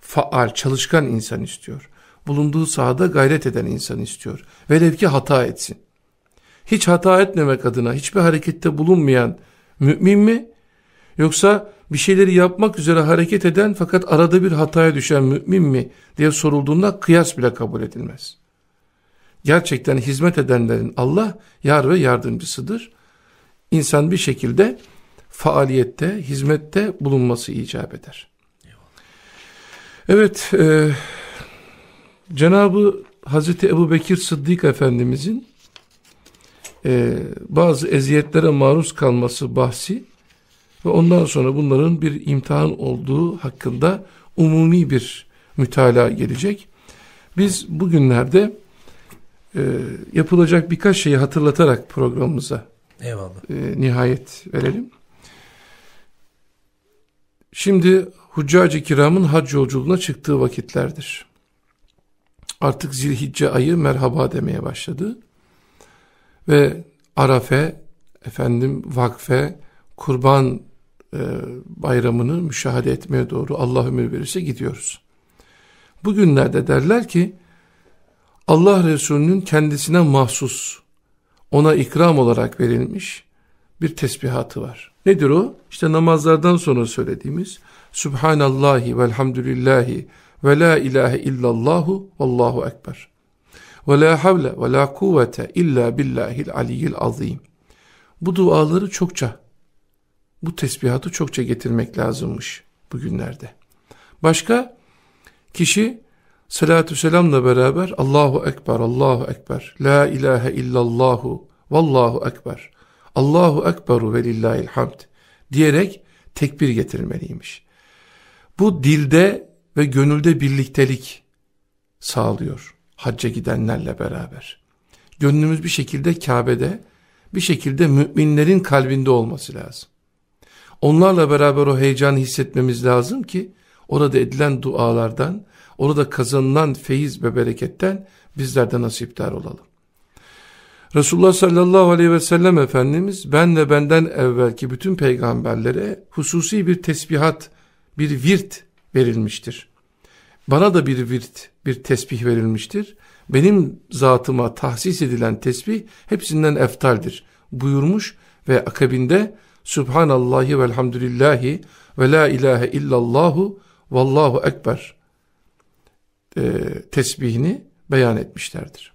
Faal, çalışkan insan istiyor. Bulunduğu sahada gayret eden insan istiyor. Velev ki hata etsin. Hiç hata etmemek adına hiçbir harekette bulunmayan mümin mi? Yoksa bir şeyleri yapmak üzere hareket eden fakat arada bir hataya düşen mümin mi diye sorulduğunda kıyas bile kabul edilmez. Gerçekten hizmet edenlerin Allah yar ve yardımcısıdır. İnsan bir şekilde faaliyette, hizmette bulunması icap eder. Evet, e, Cenabı Hazreti Ebu Bekir Sıddık Efendimizin e, bazı eziyetlere maruz kalması bahsi ve ondan sonra bunların bir imtihan olduğu hakkında umumi bir mütalaa gelecek. Biz bugünlerde e, yapılacak birkaç şeyi hatırlatarak programımıza Eyvallah. E, nihayet verelim. Şimdi Huccacı kiramın hac yolculuğuna çıktığı vakitlerdir. Artık zilhicce ayı merhaba demeye başladı. Ve Arafe, efendim vakfe, kurban e, bayramını müşahede etmeye doğru Allah ömür verirse gidiyoruz. Bugünlerde derler ki Allah Resulü'nün kendisine mahsus, ona ikram olarak verilmiş bir tesbihatı var. Nedir o? İşte namazlardan sonra söylediğimiz Subhanallahi velhamdülillahi ve la ilahe illallahu vallahu ekber. Ve la havle ve la kuvvete illa billahil aliyyil azim. Bu duaları çokça, bu tesbihatı çokça getirmek lazımmış bugünlerde. Başka kişi salatü selamla beraber Allahu Ekber, Allahu Ekber, La ilahe illallahu, Vallahu Ekber, Allahu Ekberu ve lillahil hamd diyerek tekbir getirmeliymiş. Bu dilde ve gönülde birliktelik sağlıyor hacca gidenlerle beraber. Gönlümüz bir şekilde Kabe'de, bir şekilde müminlerin kalbinde olması lazım. Onlarla beraber o heyecanı hissetmemiz lazım ki orada edilen dualardan, orada kazanılan feyiz ve bereketten bizler de nasiptar olalım. Resulullah sallallahu aleyhi ve sellem Efendimiz ben ve benden evvelki bütün peygamberlere hususi bir tesbihat, bir virt verilmiştir. Bana da bir virt, bir tesbih verilmiştir. Benim zatıma tahsis edilen tesbih hepsinden eftaldir buyurmuş ve akabinde Subhanallahi velhamdülillahi ve la ilahe illallahu vallahu ekber e, tesbihini beyan etmişlerdir.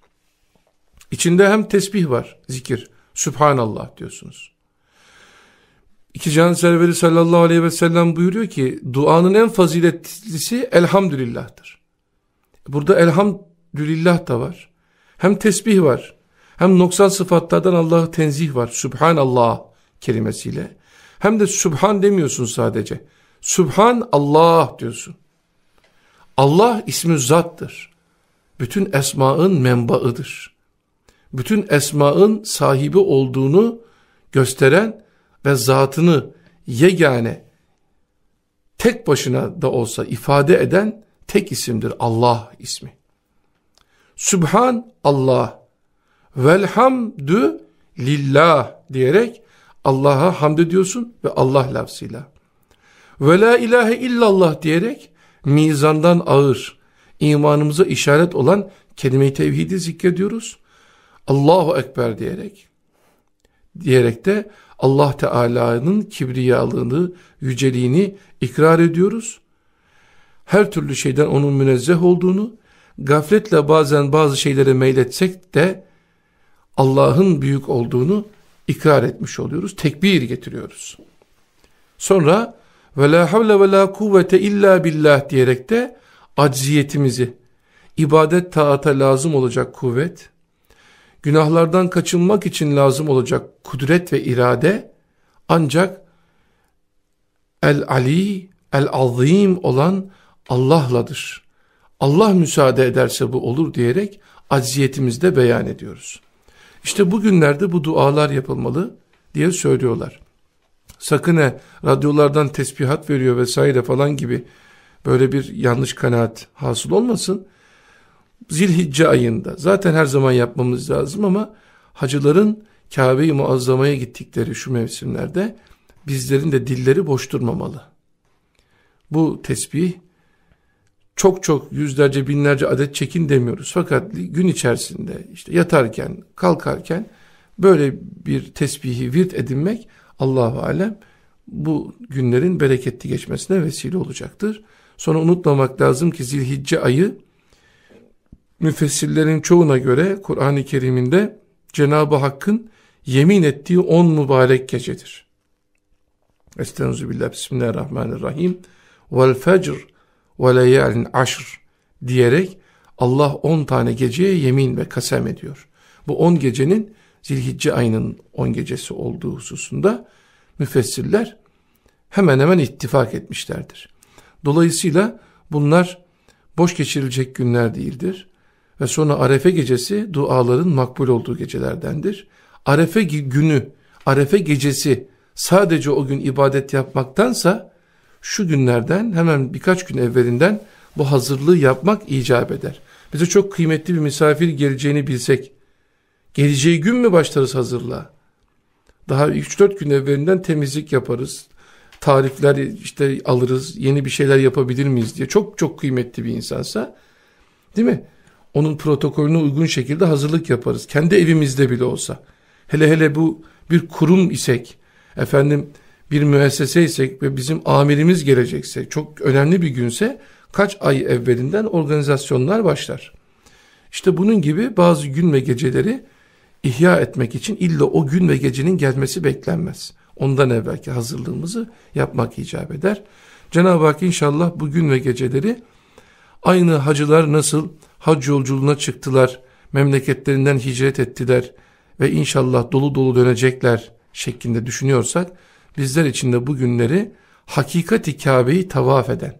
İçinde hem tesbih var, zikir, Subhanallah diyorsunuz. İki can serveri sallallahu aleyhi ve sellem buyuruyor ki duanın en faziletlisi elhamdülillah'tır. Burada elhamdülillah da var. Hem tesbih var. Hem noksan sıfatlardan Allah'ı tenzih var. Subhanallah kelimesiyle. Hem de Subhan demiyorsun sadece. Subhan Allah diyorsun. Allah ismi zattır. Bütün esmaın menbaıdır. Bütün esmaın sahibi olduğunu gösteren ve zatını yegane tek başına da olsa ifade eden tek isimdir Allah ismi. Sübhan Allah velhamdü lillah diyerek Allah'a hamd ediyorsun ve Allah lafzıyla. Ve la ilahe illallah diyerek mizandan ağır, imanımıza işaret olan kelime-i tevhidi zikrediyoruz. Allahu Ekber diyerek, diyerek de Allah Teala'nın kibriyalığını, yüceliğini ikrar ediyoruz. Her türlü şeyden onun münezzeh olduğunu, gafletle bazen bazı şeylere meyletsek de Allah'ın büyük olduğunu ikrar etmiş oluyoruz. Tekbir getiriyoruz. Sonra ve la havle ve la kuvvete illa billah diyerek de acziyetimizi, ibadet taata lazım olacak kuvvet, günahlardan kaçınmak için lazım olacak kudret ve irade ancak el-ali, el-azim olan Allah'ladır. Allah müsaade ederse bu olur diyerek acziyetimizde beyan ediyoruz. İşte bugünlerde bu dualar yapılmalı diye söylüyorlar. Sakın he radyolardan tesbihat veriyor vesaire falan gibi böyle bir yanlış kanaat hasıl olmasın. Zilhicce ayında zaten her zaman yapmamız lazım ama hacıların Kabe-i Muazzama'ya gittikleri şu mevsimlerde bizlerin de dilleri boş durmamalı. Bu tesbih çok çok yüzlerce binlerce adet çekin demiyoruz. Fakat gün içerisinde işte yatarken kalkarken böyle bir tesbihi virt edinmek Allahu Alem bu günlerin bereketli geçmesine vesile olacaktır. Sonra unutmamak lazım ki zilhicce ayı müfessirlerin çoğuna göre Kur'an-ı Kerim'inde Cenab-ı Hakk'ın yemin ettiği on mübarek gecedir. Estağfirullah, Bismillahirrahmanirrahim. Vel fecr ve leyalin aşr diyerek Allah on tane geceye yemin ve kasem ediyor. Bu on gecenin zilhicce ayının on gecesi olduğu hususunda müfessirler hemen hemen ittifak etmişlerdir. Dolayısıyla bunlar boş geçirilecek günler değildir. Ve sonra Arefe gecesi duaların makbul olduğu gecelerdendir. Arefe günü, Arefe gecesi sadece o gün ibadet yapmaktansa şu günlerden hemen birkaç gün evvelinden bu hazırlığı yapmak icap eder. Bize çok kıymetli bir misafir geleceğini bilsek, geleceği gün mü başlarız hazırlığa? Daha 3-4 gün evvelinden temizlik yaparız. Tarifler işte alırız, yeni bir şeyler yapabilir miyiz diye. Çok çok kıymetli bir insansa, değil mi? onun protokolüne uygun şekilde hazırlık yaparız. Kendi evimizde bile olsa. Hele hele bu bir kurum isek, efendim bir müessese isek ve bizim amirimiz gelecekse, çok önemli bir günse kaç ay evvelinden organizasyonlar başlar. İşte bunun gibi bazı gün ve geceleri ihya etmek için illa o gün ve gecenin gelmesi beklenmez. Ondan evvelki hazırlığımızı yapmak icap eder. Cenab-ı Hak inşallah bu gün ve geceleri aynı hacılar nasıl hac yolculuğuna çıktılar, memleketlerinden hicret ettiler ve inşallah dolu dolu dönecekler şeklinde düşünüyorsak, bizler için de bu günleri hakikati Kabe'yi tavaf eden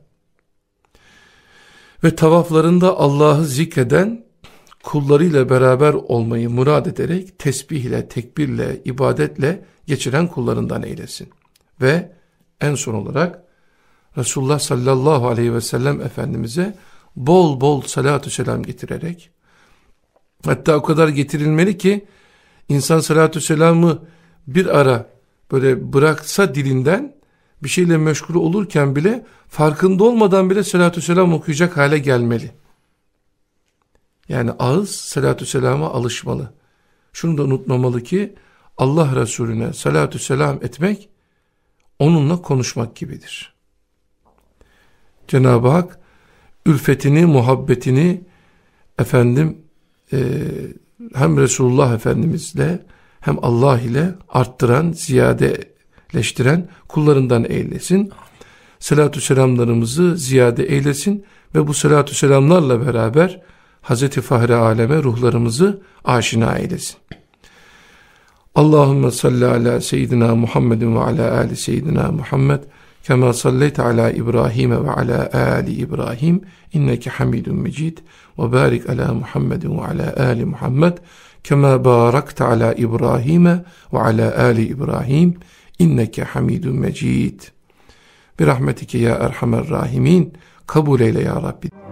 ve tavaflarında Allah'ı zikreden kullarıyla beraber olmayı murad ederek tesbihle, tekbirle, ibadetle geçiren kullarından eylesin. Ve en son olarak Resulullah sallallahu aleyhi ve sellem Efendimiz'e bol bol salatü selam getirerek hatta o kadar getirilmeli ki İnsan salatü selamı bir ara böyle bıraksa dilinden bir şeyle meşgul olurken bile farkında olmadan bile salatü selam okuyacak hale gelmeli. Yani ağız salatü selama alışmalı. Şunu da unutmamalı ki Allah Resulüne salatü selam etmek onunla konuşmak gibidir. Cenab-ı Hak ülfetini, muhabbetini efendim e, hem Resulullah Efendimizle hem Allah ile arttıran, ziyadeleştiren kullarından eylesin. Salatü selamlarımızı ziyade eylesin ve bu salatü selamlarla beraber Hazreti Fahri Aleme ruhlarımızı aşina eylesin. Allahümme salli ala seyyidina Muhammedin ve ala ali seyyidina Muhammed kema salleyte ala İbrahim ve ala ali İbrahim inneke hamidun mecid ve barik ala Muhammedin ve ala ali Muhammed kema barakte ala İbrahim ve ala ali İbrahim inneke hamidun mecid. Bir rahmetike ya erhamer rahimin kabul eyle ya Rabbi.